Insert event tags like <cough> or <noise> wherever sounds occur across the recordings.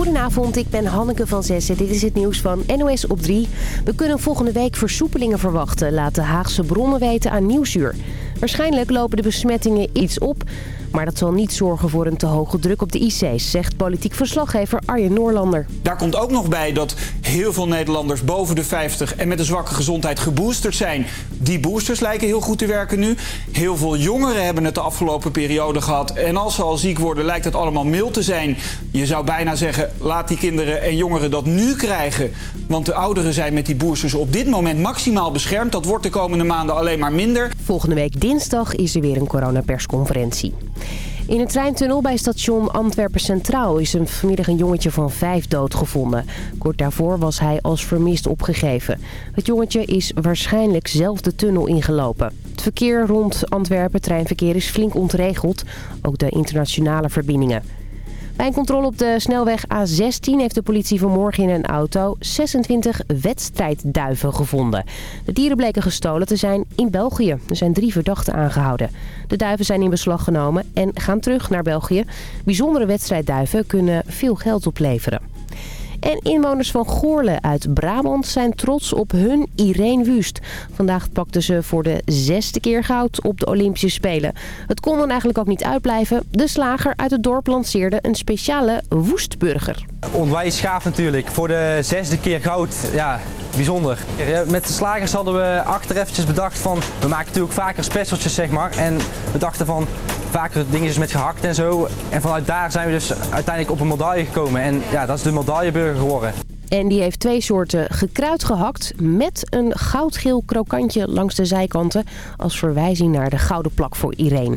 Goedenavond, ik ben Hanneke van Zessen. Dit is het nieuws van NOS op 3. We kunnen volgende week versoepelingen verwachten, laat de Haagse bronnen weten aan Nieuwsuur. Waarschijnlijk lopen de besmettingen iets op... Maar dat zal niet zorgen voor een te hoge druk op de IC's, zegt politiek verslaggever Arjen Noorlander. Daar komt ook nog bij dat heel veel Nederlanders boven de 50 en met een zwakke gezondheid geboosterd zijn. Die boosters lijken heel goed te werken nu. Heel veel jongeren hebben het de afgelopen periode gehad. En als ze al ziek worden, lijkt het allemaal mild te zijn. Je zou bijna zeggen, laat die kinderen en jongeren dat nu krijgen. Want de ouderen zijn met die boosters op dit moment maximaal beschermd. Dat wordt de komende maanden alleen maar minder. Volgende week dinsdag is er weer een coronapersconferentie. In een treintunnel bij station Antwerpen Centraal is een vanmiddag een jongetje van vijf doodgevonden. Kort daarvoor was hij als vermist opgegeven. Het jongetje is waarschijnlijk zelf de tunnel ingelopen. Het verkeer rond Antwerpen treinverkeer is flink ontregeld, ook de internationale verbindingen. Bij een controle op de snelweg A16 heeft de politie vanmorgen in een auto 26 wedstrijdduiven gevonden. De dieren bleken gestolen te zijn in België. Er zijn drie verdachten aangehouden. De duiven zijn in beslag genomen en gaan terug naar België. Bijzondere wedstrijdduiven kunnen veel geld opleveren. En inwoners van Goorle uit Brabant zijn trots op hun Irene Wust. Vandaag pakten ze voor de zesde keer goud op de Olympische Spelen. Het kon dan eigenlijk ook niet uitblijven. De slager uit het dorp lanceerde een speciale woestburger. Onwijs gaaf natuurlijk. Voor de zesde keer goud. Ja, bijzonder. Met de slagers hadden we achter eventjes bedacht van... We maken natuurlijk vaker specialtjes zeg maar. En we dachten van vaker dingetjes met gehakt en zo. En vanuit daar zijn we dus uiteindelijk op een medaille gekomen. En ja, dat is de medailleburger geworden. En die heeft twee soorten gekruid gehakt met een goudgeel krokantje langs de zijkanten... als verwijzing naar de gouden plak voor Irene.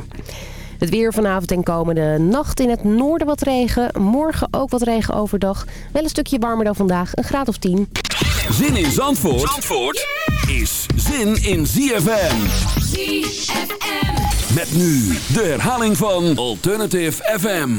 Het weer vanavond en komende nacht in het noorden wat regen. Morgen ook wat regen overdag. Wel een stukje warmer dan vandaag, een graad of 10. Zin in Zandvoort, Zandvoort is zin in ZFM. ZFM. Met nu de herhaling van Alternative FM.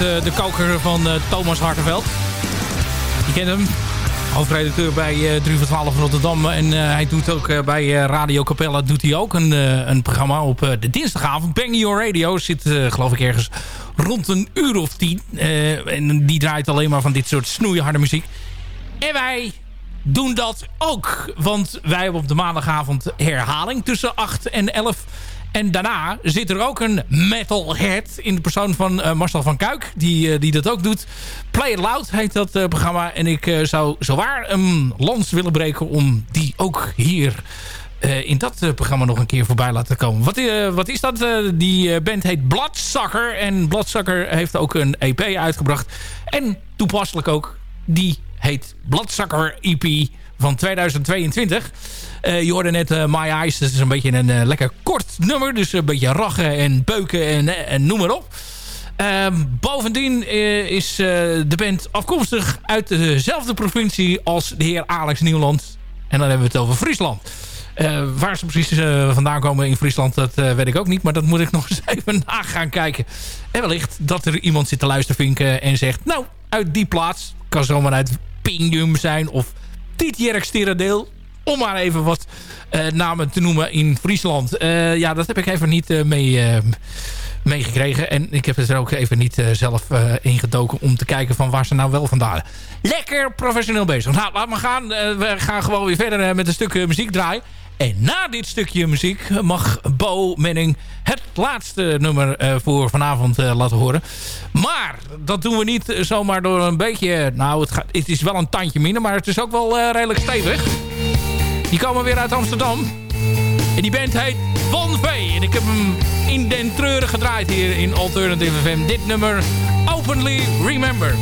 Eh, de koker van eh, Thomas Hartenveld. Je kent hem. Hoofdredacteur bij uh, 3 voor 12 Rotterdam. En hij doet ook bij Radio Capella doet hij ook een, een programma op de dinsdagavond. Bang Your Radio zit geloof ik ergens rond een uur of tien. en die draait alleen maar van dit soort snoeiharde muziek. En wij doen dat ook. Want wij hebben op de maandagavond herhaling tussen 8 en 11 en daarna zit er ook een metalhead in de persoon van uh, Marcel van Kuik. Die, uh, die dat ook doet. Play It Loud heet dat uh, programma. En ik zou zowaar een lans willen breken om die ook hier in dat programma nog een keer voorbij laten komen. Wat, wat is dat? die band heet Bloodsucker. En Bloodsucker heeft ook een EP uitgebracht. En toepasselijk ook, die heet Bloodsucker EP van 2022. Uh, je hoorde net uh, My Eyes. Dat is een beetje een uh, lekker kort nummer. Dus een beetje rachen en beuken en, en noem maar op. Ehm, bovendien is de band afkomstig uit dezelfde provincie als de heer Alex Nieuwland. En dan hebben we het over Friesland. waar ze precies vandaan komen in Friesland, dat weet ik ook niet. Maar dat moet ik <laughs> nog eens even na gaan kijken. En wellicht dat er iemand zit te luisteren en zegt... nou, uit die plaats, kan zomaar uit Pingjum zijn of Tietjerk Sterendeel om maar even wat uh, namen te noemen in Friesland. Uh, ja, dat heb ik even niet uh, mee, meegekregen. En ik heb het er ook even niet zelf ingedoken om te kijken van waar ze nou wel vandaan. Lekker professioneel bezig. Nou, laat maar gaan. we gaan gewoon weer verder met een stuk muziek draaien. En na dit stukje muziek mag Bo Menning het laatste nummer uh, voor vanavond uh, laten horen. Maar dat doen we niet zomaar door een beetje... Nou, het, gaat, het is wel een tandje minder, maar het is ook wel redelijk stevig. Die komen weer uit Amsterdam. En die band heet Von V. En ik heb hem in den treuren gedraaid hier in Alternative FM. Dit nummer, Openly Remember.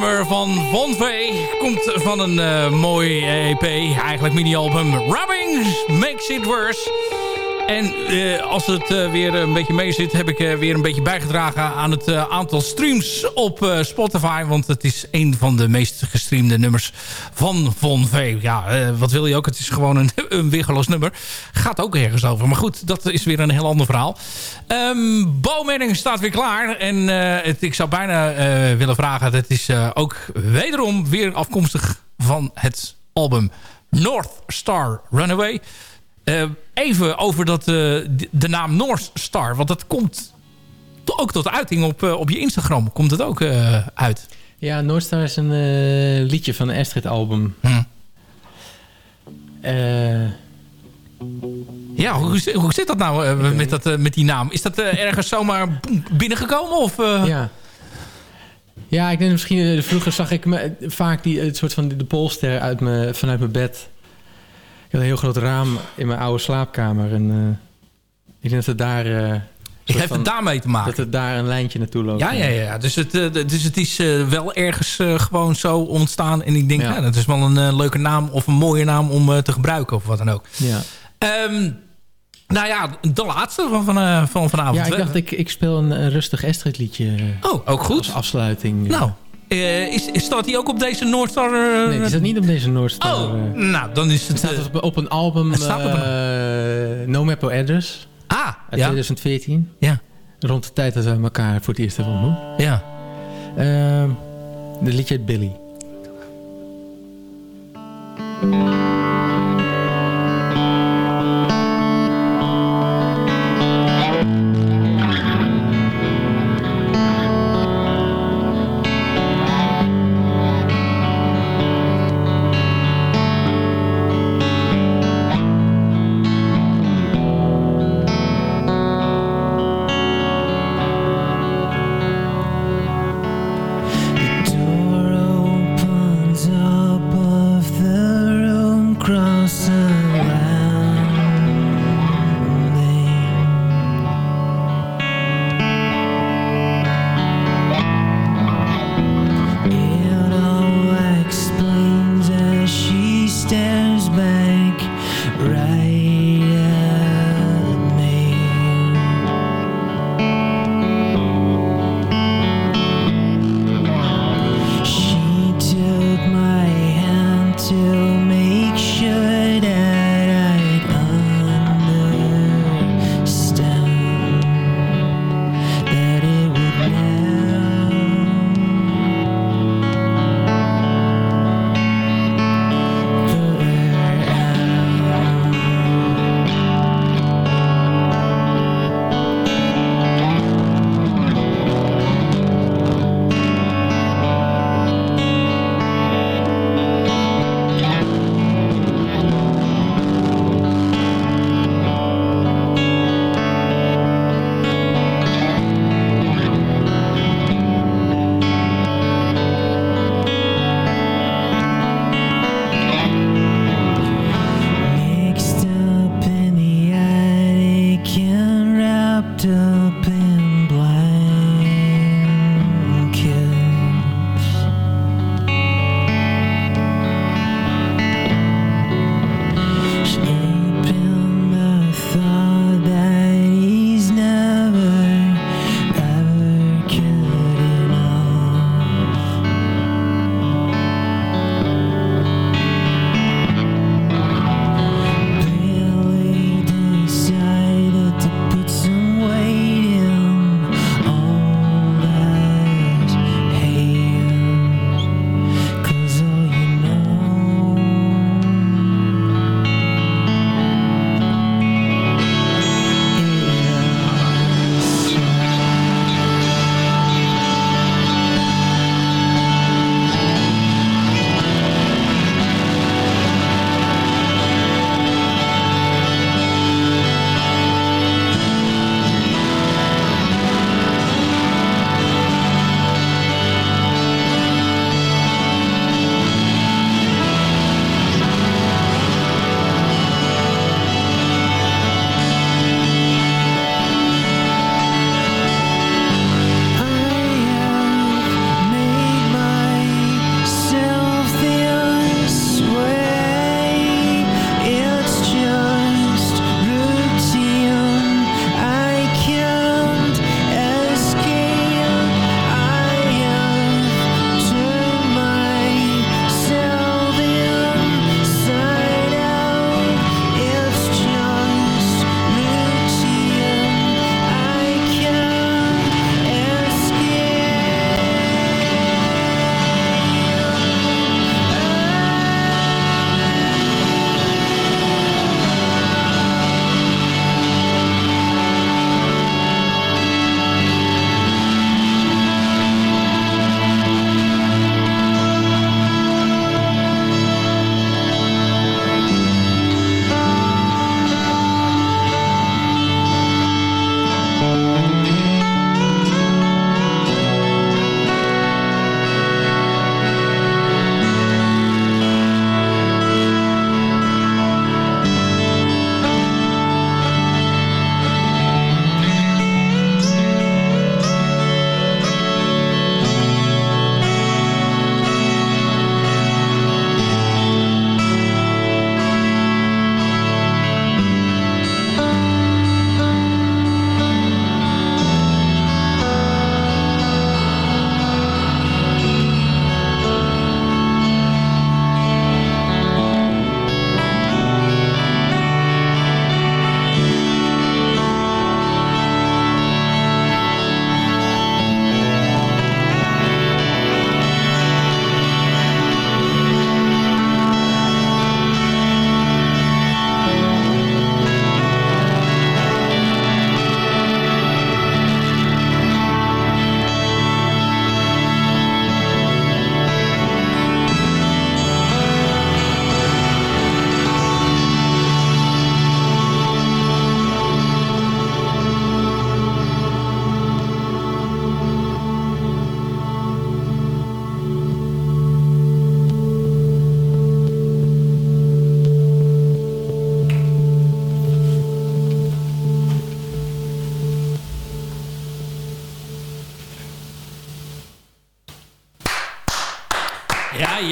Van Von V. Komt van een uh, mooi EP, eigenlijk mini-album. Rubbing Makes It Worse. En uh, als het uh, weer een beetje mee zit... heb ik uh, weer een beetje bijgedragen aan het aantal streams op Spotify. Want het is een van de meest gestreamde nummers van Von V. Ja, wat wil je ook? Het is gewoon een, <laughs> een weergeloos nummer. Gaat ook ergens over. Maar goed, dat is weer een heel ander verhaal. Um, staat weer klaar. En ik zou bijna willen vragen... Het is ook wederom weer afkomstig van het album North Star Runaway... Uh, even over dat, uh, de, naam North Star. Want dat komt ook tot uiting op, uh, op je Instagram. Komt het ook uit? Ja, North Star is een liedje van een Astrid album. Hm. ja, hoe, hoe zit dat nou met, dat, met die naam? Is dat ergens zomaar binnengekomen? Of, Ja. Ja, ik denk misschien... vroeger zag ik me, vaak die, het soort van de polster uit me, vanuit mijn bed heb een heel groot raam in mijn oude slaapkamer. En uh, ik denk dat het daar... Uh, het daarmee te maken. Dat het daar een lijntje naartoe loopt. Ja, ja, ja. Dus het, uh, dus het is wel ergens gewoon zo ontstaan. En ik denk, ja. dat is wel een leuke naam of een mooie naam om te gebruiken of wat dan ook. Ja. Um, nou ja, de laatste van, van, van vanavond. Ja, ik dacht, ik, ik speel een, een rustig Estrid liedje. Oh, ook goed. Als afsluiting. Nou, uh, is, staat hij ook op deze Noordstar? Uh, nee, die staat niet op deze Noordstar. Oh, uh, nou, dan is het... Het staat op, op een album, No Map Address. Ah, uit ja. 2014. Ja. Rond de tijd dat we elkaar voor het eerst hebben ontmoet. Ja. Ehm, de liedje Billy.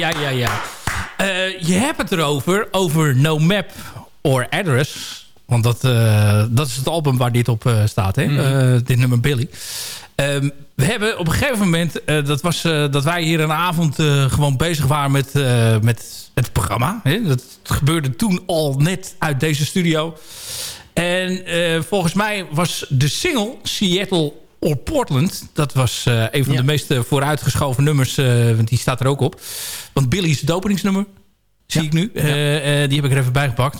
Ja, ja, ja. Uh, je hebt het erover, over No Map or Address. Want dat, uh, dat is het album waar dit op uh, staat, hè? Mm. dit nummer Billy. Ehm, we hebben op een gegeven moment, dat was dat wij hier een avond gewoon bezig waren met, met het programma. Hè? Dat gebeurde toen al net uit deze studio. En volgens mij was de single Seattle or Portland. Dat was uh, een van ja. de meest vooruitgeschoven nummers. Uh, want die staat er ook op. Want Billy is het openingsnummer. Zie ja. ik nu. Ja. Uh, die heb ik er even bijgepakt.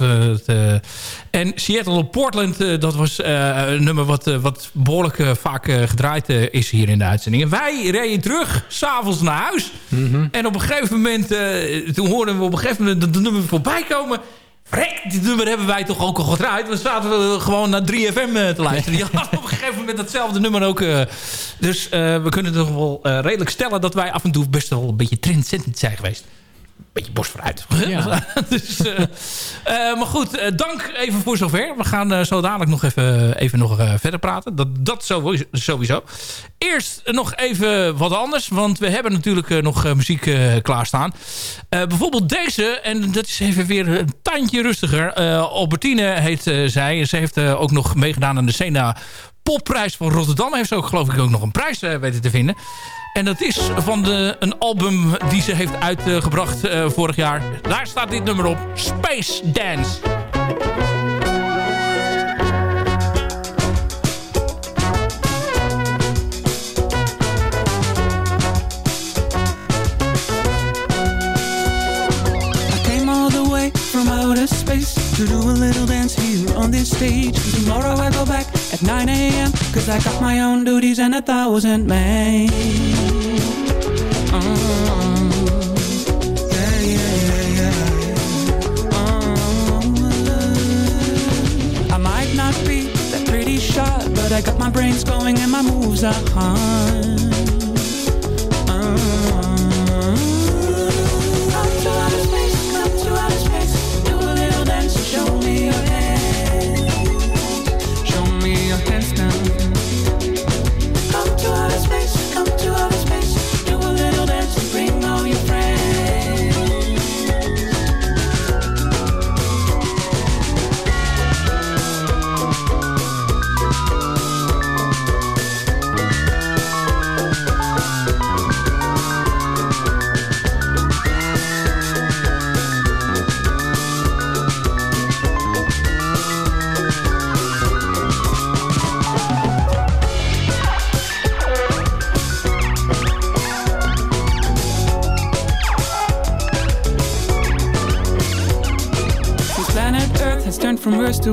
en Seattle or Portland, dat was een nummer wat, wat behoorlijk vaak gedraaid is hier in de uitzending. En wij reden terug, s'avonds naar huis. Mm -hmm. En op een gegeven moment, toen hoorden we op een gegeven moment de nummer voorbij komen. Rek, dit nummer hebben wij toch ook al gedraaid. Dan zaten we gewoon naar 3FM eh, te luisteren. Die had <laughs> op een gegeven moment datzelfde nummer ook. Uh, dus uh, we kunnen toch wel uh, redelijk stellen dat wij af en toe best wel een beetje trendzettend zijn geweest beetje borst vooruit. Ja. <laughs> dus, uh, uh, maar goed, uh, dank even voor zover. We gaan zo dadelijk nog even, even nog, verder praten. Dat, dat sowieso. Eerst nog even wat anders. Want we hebben natuurlijk nog muziek klaarstaan. bijvoorbeeld deze. En dat is even weer een tandje rustiger. Albertine heet zij. Ze heeft ook nog meegedaan aan de Sena Popprijs van Rotterdam. Heeft ze ook geloof ik ook nog een prijs weten te vinden. En dat is van de, een album die ze heeft uitgebracht uh, vorig jaar. Daar staat dit nummer op. Space Dance. from outer space to do a little dance here on this stage. Tomorrow I go back at 9 a.m. Cause I got my own duties and a thousand men. Uh, yeah, yeah, yeah, uh, I might not be that pretty shot, but I got my brains going and my moves are hard.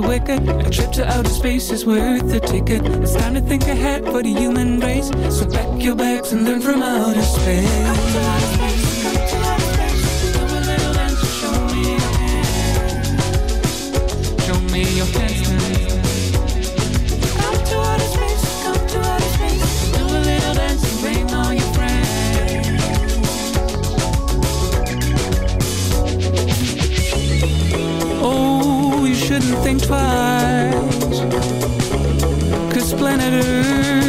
Wicked. A trip to outer space is worth the ticket. It's time to think ahead for the human race. So pack your bags and learn from outer space. Think twice. Cause planet Earth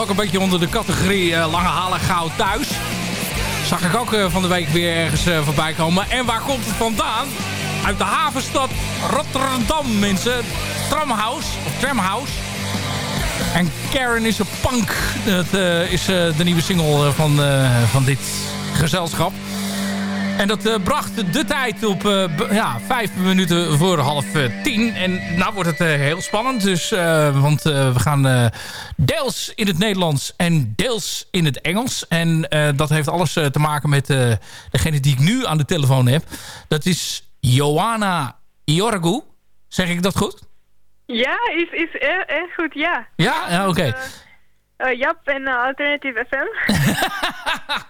ook een beetje onder de categorie uh, lange halen gauw thuis. Zag ik ook van de week weer ergens voorbij komen. En waar komt het vandaan? Uit de havenstad Rotterdam, mensen. Tramhouse, of Tramhouse. En Karen is een punk. Dat is de nieuwe single van, van dit gezelschap. En dat uh, bracht de tijd op uh, ja, vijf minuten voor half uh, tien. En nou wordt het heel spannend. Dus, want we gaan deels in het Nederlands en deels in het Engels. En dat heeft alles te maken met degene die ik nu aan de telefoon heb. Dat is Johanna Iorgu. Zeg ik dat goed? Ja, is, is erg goed, ja. Ja? ja Oké. Okay. Uh, Jap en uh, Alternative FM.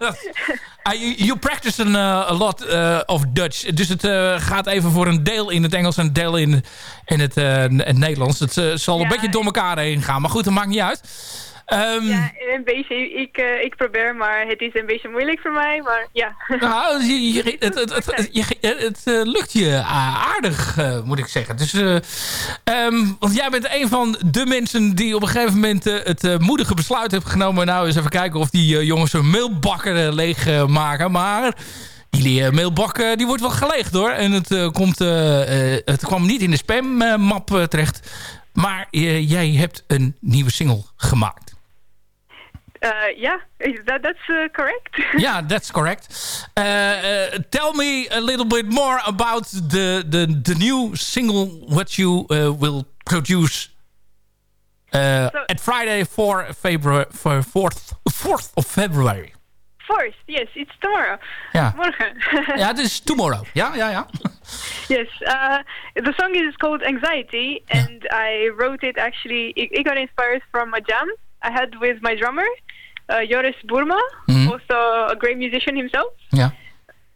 uh, <laughs> you, you practice an, a lot of Dutch. Dus het gaat even voor een deel in het Engels en een deel in, in het, het Nederlands. Het zal een beetje door elkaar heen gaan. Maar goed, dat maakt niet uit. Um, ja, een beetje. Ik, uh, ik probeer, maar het is een beetje moeilijk voor mij. Maar ja. Nou, je, je, het, het, het, je, het uh, lukt je aardig, uh, moet ik zeggen. Dus, um, want jij bent een van de mensen die op een gegeven moment het moedige besluit heeft genomen. Nou, eens even kijken of die jongens hun mailbakken leeg maken. Maar die mailbak die wordt wel geleegd hoor. En het, komt, het kwam niet in de spammap terecht. Maar jij hebt een nieuwe single gemaakt. Uh, yeah, that, that's uh, correct. <laughs> yeah, that's correct. Uh, uh, tell me a little bit more about the the, the new single what you uh, will produce uh, so, at Friday for February for fourth fourth of February. Fourth, yes, it's tomorrow. Yeah, <laughs> morgen. <laughs> yeah, this is tomorrow. Yeah, yeah, yeah. yes, the song is called Anxiety, and yeah. I wrote it actually. It, it got inspired from a jam I had with my drummer uh, Joris Burma, mm-hmm. also a great musician himself. Yeah.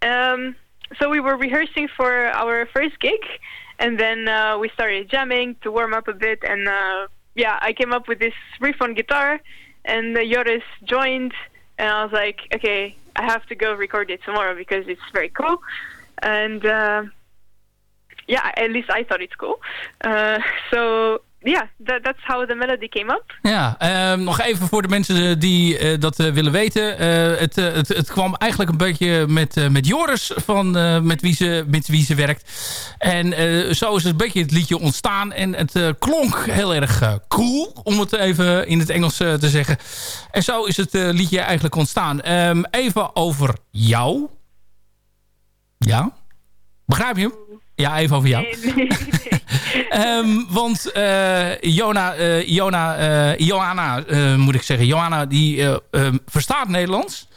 Um, so we were rehearsing for our first gig, and then uh, we started jamming to warm up a bit. And uh, yeah, I came up with this riff on guitar, and uh, Joris joined, and I was like, okay, I have to go record it tomorrow because it's very cool. And uh, yeah, at least I thought it's cool. Uh, <laughs> so ja, that, that's how the melody came up. Ja, uh, nog even voor de mensen eh, die uh, dat uh, willen weten. Het, het, het, kwam eigenlijk een beetje met, met Joris, van, met, wie ze, met wie ze werkt. En zo is het een beetje het liedje ontstaan. En het klonk heel erg cool, om het even in het Engels te zeggen. En zo is het liedje eigenlijk ontstaan. Um, even over jou. Ja? Begrijp je hem? Ja, even over jou. Nee, nee, nee. Um, want uh, Jona, uh, Jona, uh, Johanna, moet ik zeggen, Johanna die um, verstaat Nederlands.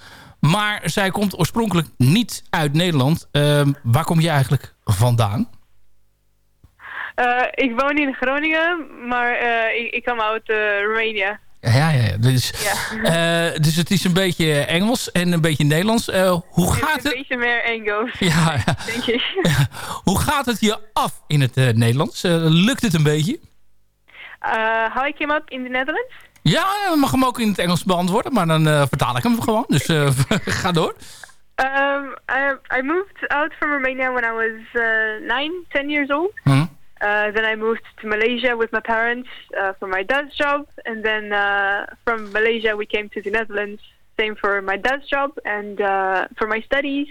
Maar zij komt oorspronkelijk niet uit Nederland. Um, waar kom je eigenlijk vandaan? ik woon in Groningen, maar ik, ik kom uit Roemenië. Ja, ja, dus, ja. Uh, dus het is een beetje Engels en een beetje Nederlands. Uh, <laughs> <laughs> hoe gaat het? Een beetje meer Engels, ja, ja. denk ik. hoe gaat het je af in het uh, Nederlands? lukt het een beetje? how I came up in the Netherlands? Ja, je mag hem ook in het Engels beantwoorden, maar dan vertaal ik hem gewoon. Dus <laughs> ga door. Um, I, I moved out from Romania when I was nine, ten years old. -huh. Uh, then I moved to Malaysia with my parents uh, for my dad's job, and then uh, from Malaysia we came to the Netherlands. Same for my dad's job and uh, for my studies.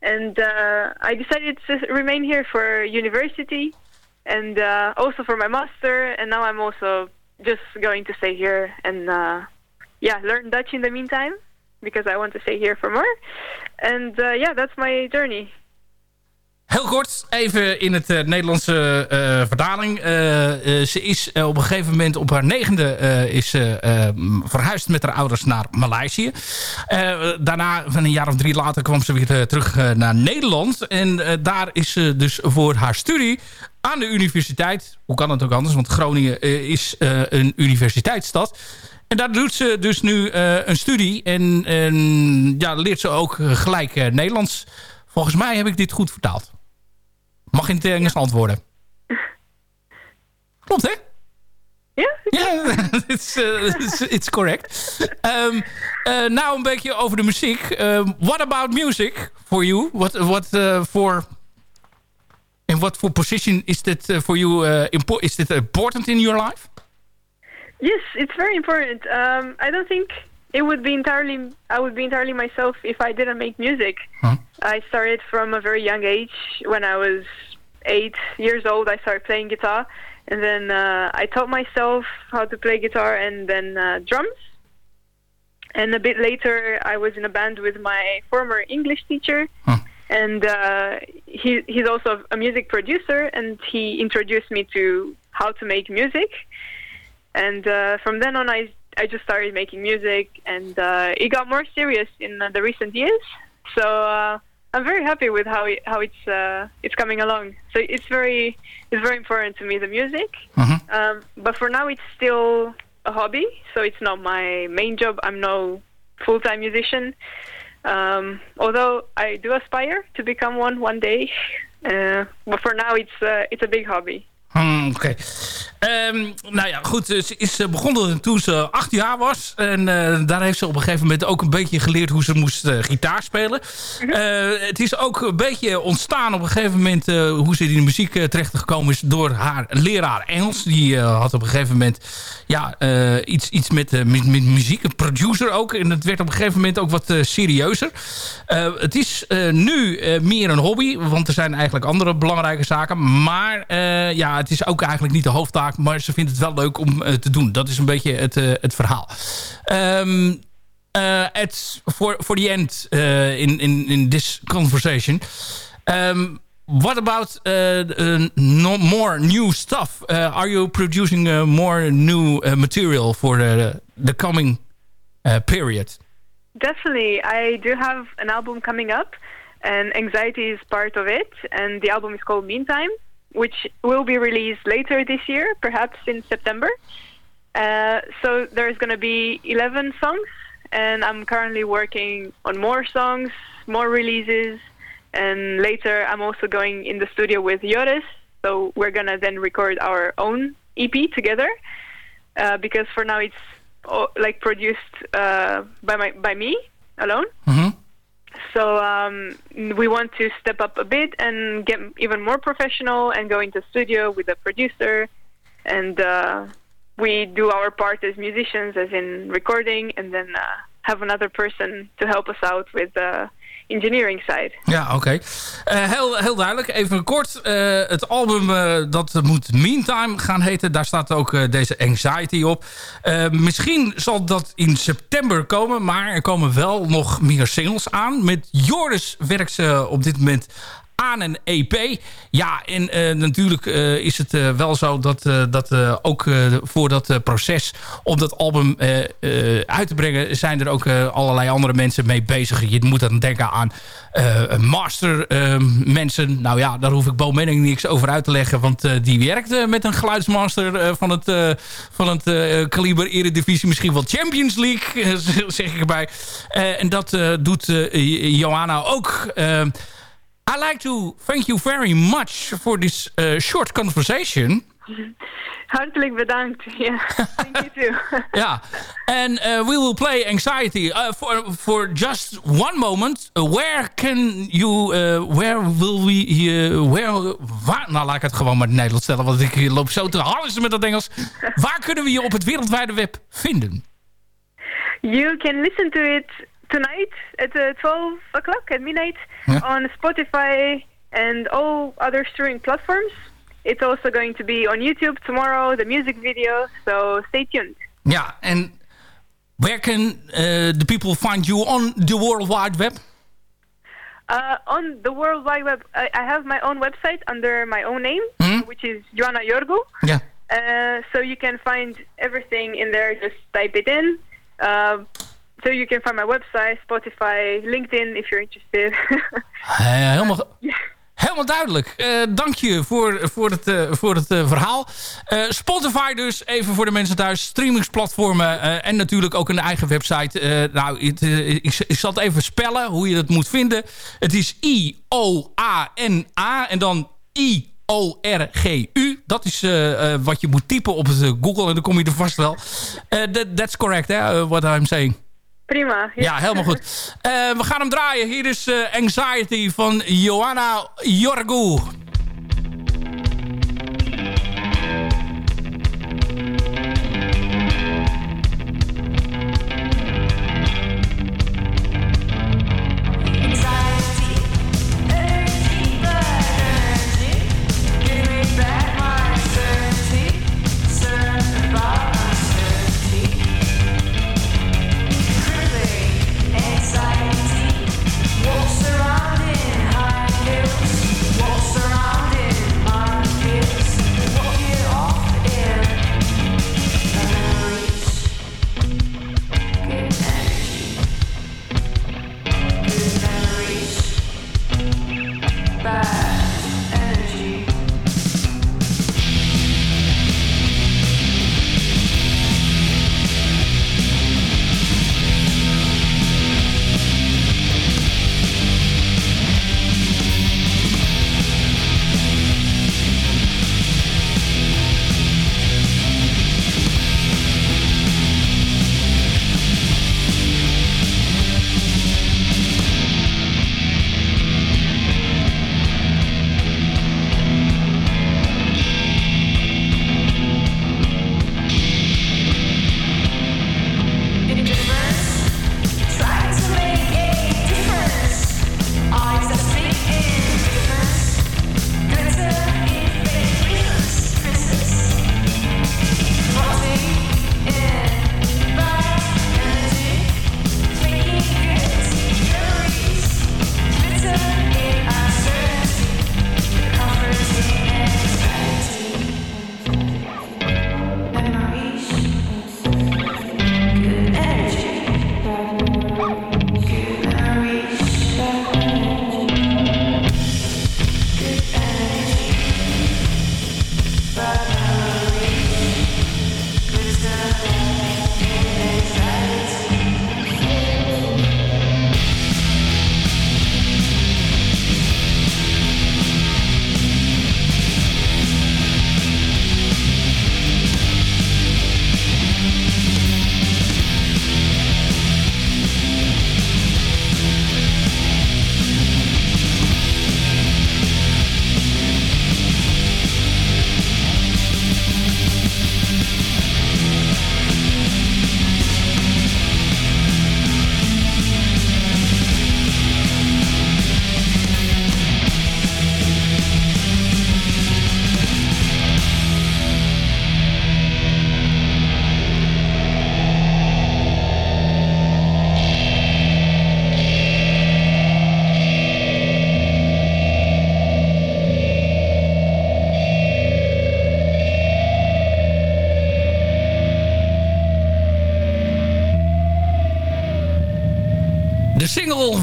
And uh, I decided to remain here for university and also for my master. And now I'm also just going to stay here and yeah, learn Dutch in the meantime because I want to stay here for more. And yeah, that's my journey. Heel kort, even in het uh, Nederlandse uh, vertaling. Uh, ze is op een gegeven moment op haar negende is, verhuisd met haar ouders naar Maleisië. daarna, van een jaar of drie later, kwam ze weer terug naar Nederland. En daar is ze dus voor haar studie aan de universiteit. Hoe kan het ook anders? Want Groningen is een universiteitsstad. En daar doet ze dus nu een studie. En, en ja, leert ze ook gelijk Nederlands. Volgens mij heb ik dit goed vertaald. Mag in het Engels antwoorden. <laughs> Klopt, hè? Ja? Ja, it's, <laughs> uh, it's, correct. Um, uh, nou een beetje over de muziek. Um, what about music for you? What, what uh, for... In what for position is that for you? Uh, impo is it important in your life? Yes, it's very important. Um, I don't think it would be entirely. I would be entirely myself if I didn't make music. Huh? I started from a very young age. When I was eight years old, I started playing guitar, and then uh, I taught myself how to play guitar and then uh, drums. And a bit later, I was in a band with my former English teacher, Huh. and uh, he he's also a music producer, and he introduced me to how to make music. And uh, from then on, I I just started making music, and uh, it got more serious in the recent years. So uh, I'm very happy with how it, how it's uh, it's coming along. So it's very it's very important to me the music. Um, but for now, it's still a hobby, so it's not my main job. I'm no full time musician. Um, although I do aspire to become one one day, uh, but for now, it's uh, it's a big hobby. Hmm, Oké. Ehm, nou ja, goed. Ze is eh, begonnen toen ze acht jaar was. En eh, daar heeft ze op een gegeven moment ook een beetje geleerd hoe ze moest eh, gitaar spelen. Eh, het is ook een beetje ontstaan op een gegeven moment hoe ze in de muziek terecht gekomen is door haar leraar Engels. Die had op een gegeven moment ja, iets, iets met, met, met muziek, een producer ook. En het werd op een gegeven moment ook wat serieuzer. Het is nu meer een hobby, want er zijn eigenlijk andere belangrijke zaken. Maar ja, het is ook eigenlijk niet de hoofdtaak, maar ze vindt het wel leuk om eh, te doen. Dat is een beetje het, eh, het verhaal. Uh, at for for the end uh, in in in this conversation. Um, what about uh, no more new stuff? Are you producing more new material for the the coming period? Definitely. I do have an album coming up, and Anxiety is part of it. And the album is called Meantime, which will be released later this year, perhaps in September. Uh, so there's going to be 11 songs, and I'm currently working on more songs, more releases. And later, I'm also going in the studio with Joris. So we're going to then record our own EP together. Uh, because for now, it's oh, like produced uh, by my by me alone. So um, we want to step up a bit and get even more professional and go into studio with a producer, and uh, we do our part as musicians, as in recording, and then uh, have another person to help us out with the engineering side. Ja, oké. Eh, heel, heel duidelijk. Even kort. eh, het album eh, dat moet Meantime gaan heten. Daar staat ook deze Anxiety op. Misschien zal dat in september komen. Maar er komen wel nog meer singles aan. Met Joris werkt ze op dit moment aan een EP. Ja, en eh, natuurlijk eh, is het eh, wel zo dat, dat ook voor dat proces om dat album uit te brengen... zijn er ook allerlei andere mensen mee bezig. Je moet dan denken aan master eh, mensen. Nou ja, daar hoef ik Bo Menning niks over uit te leggen... want die werkt eh, met een geluidsmaster van het, van het kaliber Eredivisie... misschien wel Champions League, <laughs> zeg ik erbij. En dat doet Johanna ook... I like to thank you very much for this uh, short conversation. Hartelijk bedankt. Yeah, thank you too. <laughs> yeah, and uh, we will play Anxiety uh, for for just one moment. Uh, where can you? Uh, where will we? Uh, where? Waar, nou, laat ik het gewoon maar in Nederlands stellen, want ik loop zo te halsen met dat Engels. <laughs> waar kunnen we je op het wereldwijde web vinden? You can listen to it tonight at uh, 12 o'clock at midnight on Spotify and all other streaming platforms. It's also going to be on YouTube tomorrow, the music video, so stay tuned. Yeah, and where can uh, the people find you on the World Wide Web? Uh, on the World Wide Web, I, I have my own website under my own name, which is Joanna Yorgo. Ja. Uh, so you can find everything in there. Just type it in. So you can find my website, Spotify, LinkedIn if you're interested. <laughs> Eh, helemaal, helemaal duidelijk. Eh, dank je voor, voor het, eh, voor het verhaal. Spotify dus, even voor de mensen thuis. Streamingsplatformen en natuurlijk ook een eigen website. Nou, ik, ik zal het even spellen hoe je dat moet vinden. Het is I-O-A-N-A en dan I-O-R-G-U. Dat is wat je moet typen op het Google en dan kom je er vast wel. That, that's correct, hè, what I'm saying. Prima. Ja, helemaal goed. <laughs> Eh, we gaan hem draaien. Hier is eh, Anxiety van Johanna Jorgu.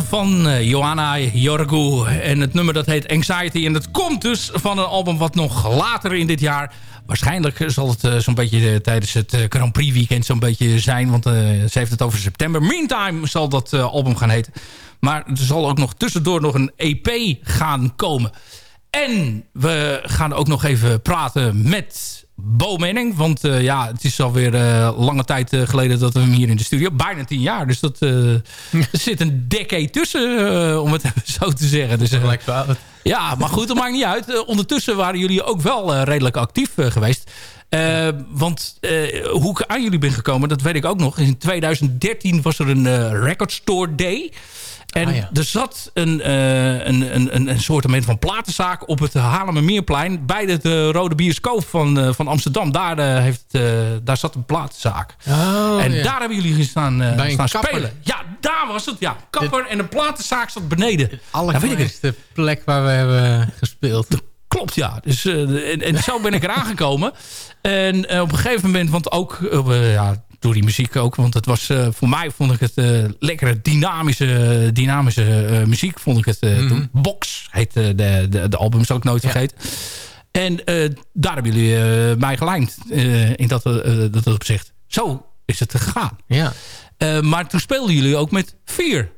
Van uh, Johanna Jorgu en het nummer dat heet Anxiety. En dat komt dus van een album wat nog later in dit jaar... Waarschijnlijk zal het uh, zo'n beetje uh, tijdens het Grand Prix weekend zo'n beetje zijn. Want ze heeft het over september. Meantime zal dat album gaan heten. Maar er zal ook nog tussendoor nog een EP gaan komen. En we gaan ook nog even praten met Bo Menning. Want uh, ja, het is alweer uh, lange tijd uh, geleden dat we hem hier in de studio... bijna tien jaar, dus dat, <laughs> er zit een decade tussen, om het zo te zeggen. Dus, ja, maar goed, dat maakt niet uit. ondertussen waren jullie ook wel redelijk actief geweest. want hoe ik aan jullie ben gekomen, dat weet ik ook nog. In 2013 was er een Record Store Day... En ah, er zat een, uh, een, een, een soort van platenzaak op het Haarlemmermeerplein... bij de, Rode Bioscoop van, uh, van Amsterdam. Daar, uh, heeft, daar zat een platenzaak. Oh, en daar hebben jullie gestaan staan spelen. Ja, daar was het. Ja, kapper en een platenzaak zat beneden. De allereerste plek waar we hebben gespeeld. Klopt, ja. Dus, en, en zo ben ik eraan gekomen. En op een gegeven moment, want ook... ja, door die muziek ook. Want het was uh, voor mij vond ik het uh, lekkere dynamische, dynamische uh, muziek. Vond ik het. Mm -hmm. Box heet de, de, de album, zal ik nooit ja. vergeten. En daar hebben jullie mij gelijnd in dat, dat opzicht. Zo is het gegaan. Ja. maar toen speelden jullie ook met vier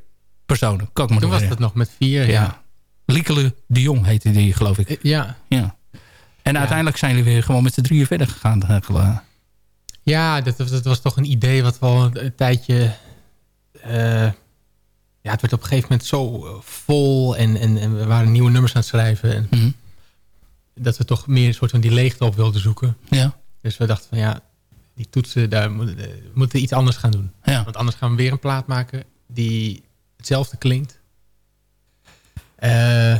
personen. Kan ik me toen was het nog met vier, ja. ja. Liekele de Jong heette die, geloof ik. Ja. ja. En uiteindelijk zijn jullie weer gewoon met z'n drieën verder gegaan. Ja, dat, dat, was toch een idee wat wel een, tijdje... Uh, ja, het werd op een gegeven moment zo eh, vol en, en, en we waren nieuwe nummers aan het schrijven. En mm -hmm. Dat we toch meer een soort van die leegte op wilden zoeken. Ja. Dus we dachten van ja, die toetsen, daar moeten we iets anders gaan doen. Ja. Want anders gaan we weer een plaat maken die hetzelfde klinkt. Uh,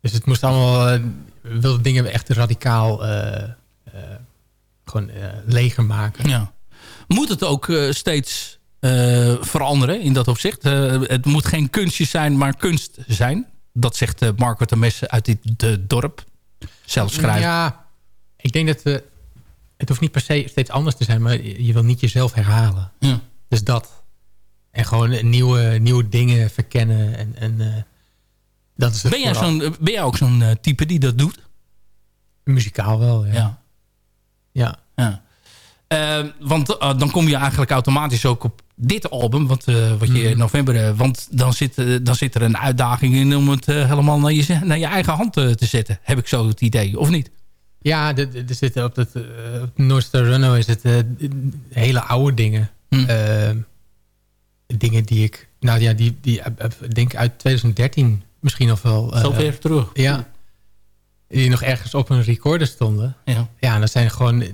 dus het moest allemaal... We wilden dingen echt radicaal gewoon uh, leger maken. Ja. Moet het ook uh, steeds uh, veranderen in dat opzicht? het moet geen kunstje zijn, maar kunst zijn. Dat zegt Marco de Messe uit dit dorp. Zelf schrijven. Ja, ik denk dat we... Het hoeft niet per se steeds anders te zijn, maar je wil niet jezelf herhalen. Ja. Dus dat. En gewoon nieuwe, nieuwe dingen verkennen. En, en, dat is ben, jij ben jij ook zo'n type die dat doet? Muzikaal wel, ja. ja. Ja. ja. Uh, want uh, dan kom je eigenlijk automatisch ook op dit album, wat, uh, wat je in november... want dan zit, dan zit er een uitdaging in om het helemaal naar je, naar je eigen hand te zetten. Heb ik zo het idee, of niet? Ja, er zitten op, het, op North Star Runway is het hele oude dingen. Hmm. Ehm, dingen die ik... Nou ja, die, die denk uit 2013 misschien nog wel... Zo ver terug. Ja die nog ergens op een recorder stonden. Ja, ja en dat zijn gewoon...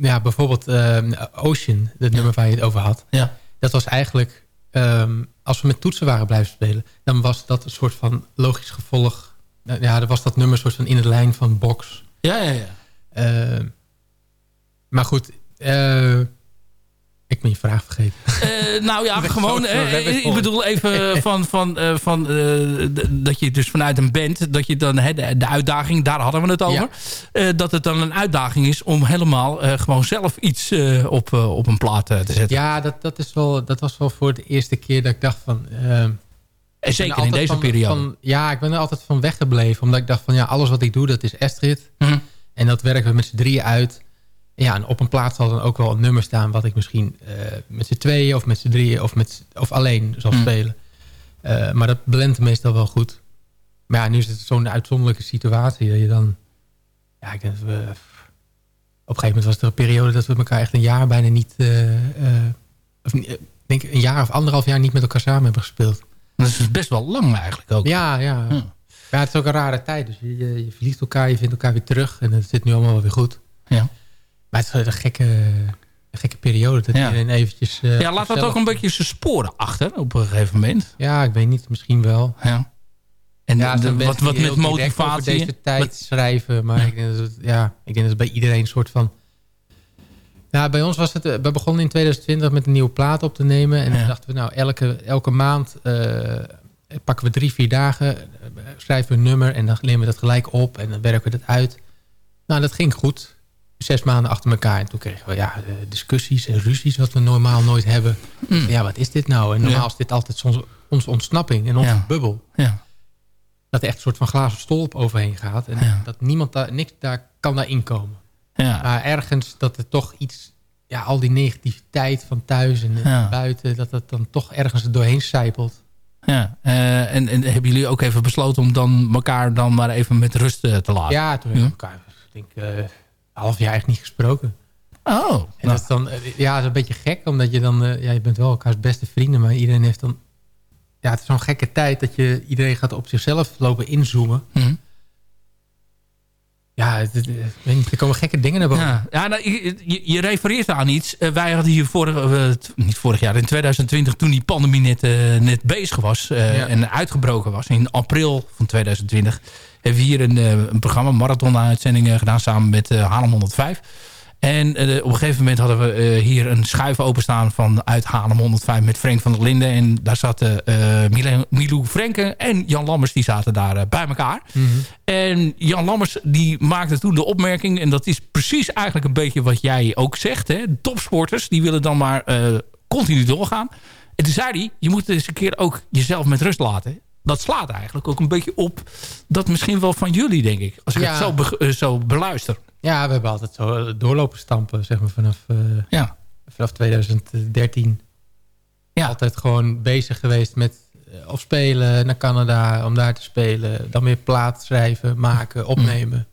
Ja, bijvoorbeeld uh, Ocean, het nummer waar je het over had. Ja. Dat was eigenlijk... Um, als we met toetsen waren blijven spelen... dan was dat een soort van logisch gevolg. Ja, dan was dat nummer soort van in de lijn van box. Ja, ja, ja. Uh, maar goed... Uh, ik ben je vraag vergeten. Uh, nou ja, <laughs> gewoon. Uh, ik bedoel even van, van, uh, van dat je dus vanuit een band, dat je dan de, de, uitdaging, daar hadden we het over. Ja. dat het dan een uitdaging is om helemaal gewoon zelf iets op, op een plaat te zetten. Ja, dat, dat, is wel, dat was wel voor de eerste keer dat ik dacht van. en zeker in deze van, periode. Van, ja, ik ben er altijd van weggebleven. Omdat ik dacht van ja, alles wat ik doe, dat is Astrid. -hmm. En dat werken we met z'n drieën uit. Ja, en op een plaats zal dan ook wel een nummer staan... wat ik misschien uh, met z'n tweeën of met z'n drieën of, met, of alleen zal Hmm. spelen. Uh, maar dat blendt meestal wel goed. Maar ja, nu is het zo'n uitzonderlijke situatie... dat je dan... Ja, ik denk dat we... Op een gegeven moment was er een periode... dat we elkaar echt een jaar bijna niet... Uh, of, ik denk een jaar of anderhalf jaar niet met elkaar samen hebben gespeeld. Dat is best wel lang eigenlijk ook. Ja, ja. Ja. ja het is ook een rare tijd. Dus je, je, je verliest elkaar, je vindt elkaar weer terug... en het zit nu allemaal wel weer goed. Ja. Maar het is een gekke, een gekke periode. Dat Ja. iedereen eventjes... uh, Ja, laat dat ook een beetje zijn sporen achter op een gegeven moment. Ja, ik weet niet. Misschien wel. Ja. En ja, de- wat, wat met motivatie... deze tijd schrijven. Maar ik, denk dat het, ja, ik denk dat het bij iedereen een soort van... Ja, bij ons was het... eh, We begonnen in 2020 met een nieuwe plaat op te nemen. En Ja. toen dachten we, nou, elke, elke maand eh, pakken we drie, vier dagen. eh, schrijven we een nummer en dan nemen we dat gelijk op. En dan werken we dat uit. Nou, dat ging goed. Zes maanden achter elkaar. En toen kregen we ja, eh, discussies en ruzies wat we normaal nooit hebben. Mm. Ja, wat is dit nou? En normaal Ja. is dit altijd soms onze ontsnapping en onze Ja. bubbel. Ja. Dat er echt een soort van glazen stolp overheen gaat. En dat niemand daar, niks daar kan daarin komen. Ja. Maar ergens dat er toch iets... Ja, al die negativiteit van thuis en buiten... dat dat dan toch ergens er doorheen sijpelt. Ja, eh, en, en hebben jullie ook even besloten om dan elkaar dan maar even met rust eh, te laten? Ja, toen hebben we elkaar, ik denk, half jaar echt niet gesproken. Oh. En dat is dan, eh, ja, dat is een beetje gek, omdat je dan, eh, ja, je bent wel elkaars beste vrienden, maar iedereen heeft dan, ja, het is zo'n gekke tijd dat je, iedereen gaat op zichzelf lopen inzoomen. Mhm. Ja, het, het- ik weet niet, er komen gekke dingen naar boven. Ja, ja nou, je, refereert aan iets. Eh, wij hadden hier vorig, eh, niet vorig jaar, in 2020, toen die pandemie net, eh, net bezig was eh, Ja. en uitgebroken was, in april van 2020, hebben we hier een, eh, een programma, marathon-uitzendingen gedaan samen met eh Haarlem 105. En eh, op een gegeven moment hadden we eh, hier een schuif openstaan van uit Haarlem 105 met Frank van der Linden. En daar zaten eh Milo- Milou Frenken en Jan Lammers, die zaten daar eh, bij elkaar. Mhm. En Jan Lammers die maakte toen de opmerking... en dat is precies eigenlijk een beetje wat jij ook zegt. Hè? Topsporters die willen dan maar eh, continu doorgaan. En toen zei hij, je moet eens een keer ook jezelf met rust laten. Dat slaat eigenlijk ook een beetje op dat misschien wel van jullie, denk ik. Als ik Ja. het zo, be- eh, zo beluister. Ja, we hebben altijd zo eh, doorlopen stampen, zeg maar, vanaf, eh, Ja. vanaf 2013. Ja. Altijd gewoon bezig geweest met eh, of spelen naar Canada, om daar te spelen. Dan weer plaat schrijven, maken, opnemen.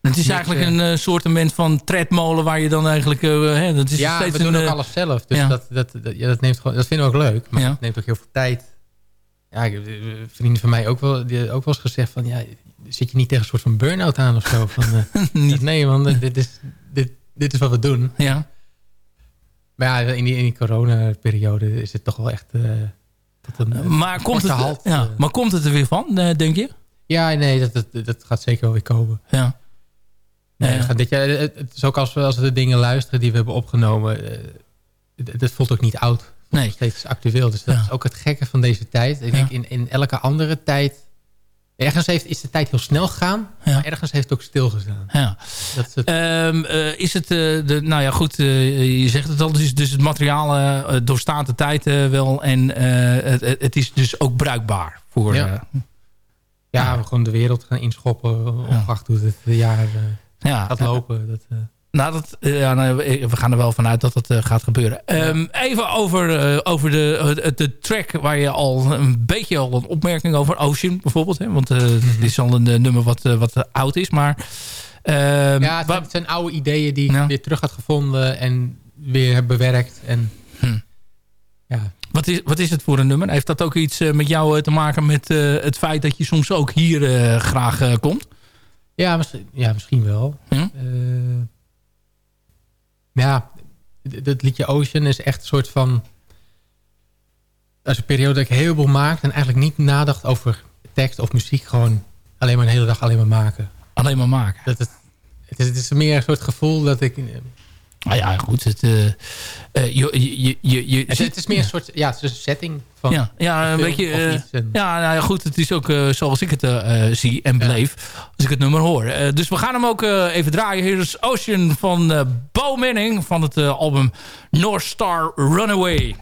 Het is eigenlijk een soort van tredmolen waar je dan eigenlijk... hè, dat is ja, steeds we doen een, ook alles zelf. Dus ja. dat, dat, dat, ja, dat, neemt gewoon, dat vinden we ook leuk. Maar het neemt ook heel veel tijd. Ja, eh, vrienden van mij ook wel, die ook wel eens gezegd van... Ja, zit je niet tegen een soort van burn-out aan of zo? Van, eh, <laughs> Niet. Nee, man, dit- dit is, dit, dit is wat we doen. Ja. Maar ja, in die, in die coronaperiode is het toch wel echt... tot een, Maar, komt het, halt, ja, maar komt het er weer van, denk je? Ja, nee, dat, dat, dat gaat zeker wel weer komen. Ja. Nee, Ja. dit jaar, het, het is ook als we, als we de dingen luisteren die we hebben opgenomen... het, het voelt ook niet oud. Nee. steeds actueel. Dus dat Ja. is ook het gekke van deze tijd. Ik denk in, in elke andere tijd... Ergens heeft, is de tijd heel snel gegaan. Ja. Maar ergens heeft het ook stilgestaan. Ja. Dat is het, Ehm, eh, is het, eh, de, nou ja goed, eh, je zegt het al, dus, dus het materiaal doorstaat de tijd wel en het, het- is dus ook bruikbaar voor... Ja. ja, we gewoon de wereld gaan inschoppen. Ongeacht hoe het jaar eh, ja, gaat lopen. Dat, Nou, dat, eh, ja, nou, we we gaan er wel vanuit dat dat eh, gaat gebeuren. Ehm, Even over, eh, over de, de, de track waar je al een beetje al een opmerking over Ocean bijvoorbeeld. Hè? Want eh Mhm. dit is al een eh, nummer wat, eh, wat eh, oud is. Maar ehm, ja, het, zijn, het zijn oude ideeën die ik Ja. weer terug had gevonden. En weer heb bewerkt. En Hm. ja, wat, is, wat is het voor een nummer? Heeft dat ook iets eh, met jou eh, te maken met eh, het feit dat je soms ook hier eh, graag eh, komt? Ja, misschien, ja, misschien wel. Hm? Ja, dat liedje Ocean is echt een soort van... Dat is een periode dat ik heel veel maakte... en eigenlijk niet nadacht over tekst of muziek. Gewoon alleen maar een hele dag alleen maar maken. Alleen maar maken. Dat het, het, is, het is meer een soort gevoel dat ik... Nou ja, goed. Het, eh, eh, je, je, je, je Het, is meer een soort... Ja, het is een setting van... Ja, ja een beetje. eh, en- ja, nou ja, goed. Het is ook zoals ik het zie en beleef. Als ik het nummer hoor. Dus we gaan hem ook even draaien. Hier is Ocean van Bo Manning. Van het album North Star Runaway.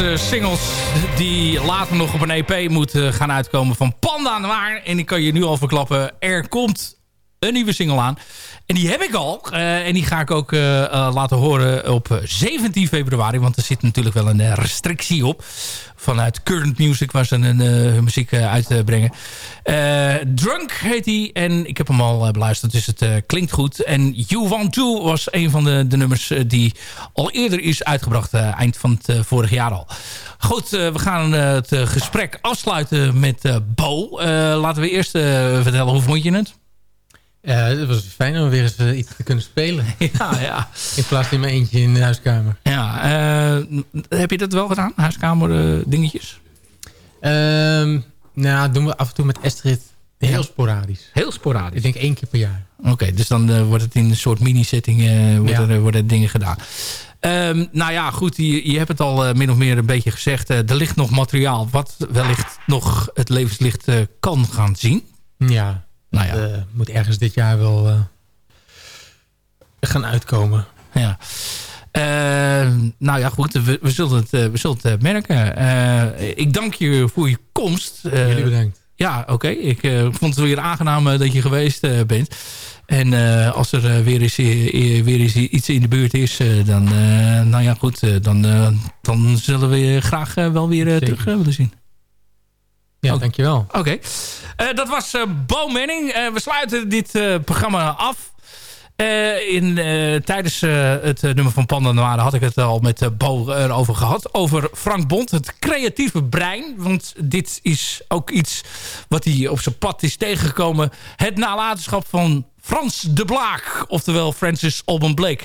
Singles die later nog op een EP moeten gaan uitkomen van Panda Noir. En ik kan je nu al verklappen, er komt een nieuwe single aan. En die heb ik al. eh, en die ga ik ook eh, eh, laten horen op 17 februari. Want er zit natuurlijk wel een restrictie op. Vanuit Current Music waar ze hun muziek uitbrengen. Drunk heet hij. En ik heb hem al beluisterd. Dus het klinkt goed. En You Want To was een van de, de nummers die al eerder is uitgebracht. eind van het vorig jaar al. Goed, we gaan het gesprek afsluiten met Bo. Laten we eerst vertellen, hoe vond je het? Ja, het was fijn om weer eens eh, iets te kunnen spelen. <laughs> Ja, ja. In plaats van in mijn eentje in de huiskamer. Ja, eh, heb je dat wel gedaan? Huiskamer eh, dingetjes? Ehm, nou, doen we af en toe met Astrid heel Ja. sporadisch. Heel sporadisch. Ik denk één keer per jaar. Oké, dus dan eh, wordt het in een soort mini-setting eh, Ja. eh, worden dingen gedaan. Ehm, nou ja, goed, je, je hebt het al eh, min of meer een beetje gezegd. Eh, er ligt nog materiaal wat wellicht nog het levenslicht eh, kan gaan zien. Ja, Nou ja, eh, moet ergens dit jaar wel eh, gaan uitkomen. ja. Eh, nou ja, goed, we, we zullen het, we zullen het merken. Ik dank je voor je komst. Jullie bedankt. Ja, oké. Ik vond het weer aangenaam dat je geweest bent. En als er weer, eens, weer eens iets in de buurt is, dan, nou ja, goed, dan, dan zullen we je graag wel weer terug willen zien. Ja, Ook. dankjewel. Oké. Eh, dat was eh Bo Manning. Eh, we sluiten dit programma af. In, tijdens het nummer van Panda Noir had ik het al met Bo erover gehad. Over Frank Bond, het creatieve brein. Want dit is ook iets wat hij op zijn pad is tegengekomen. Het nalatenschap van Frans de Blaak. Oftewel Francis Alban Blake.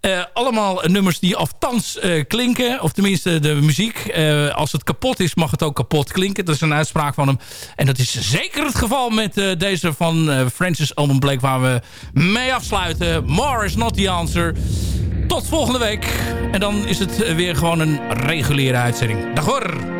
Eh, allemaal nummers die aftans eh klinken. Of tenminste de muziek. Eh, als het kapot is, mag het ook kapot klinken. Dat is een uitspraak van hem. En dat is zeker het geval met deze van Francis Alban Blake... waar we mee afsluiten. More is not the answer. Tot volgende week. En dan is het weer gewoon een reguliere uitzending. Dag hoor!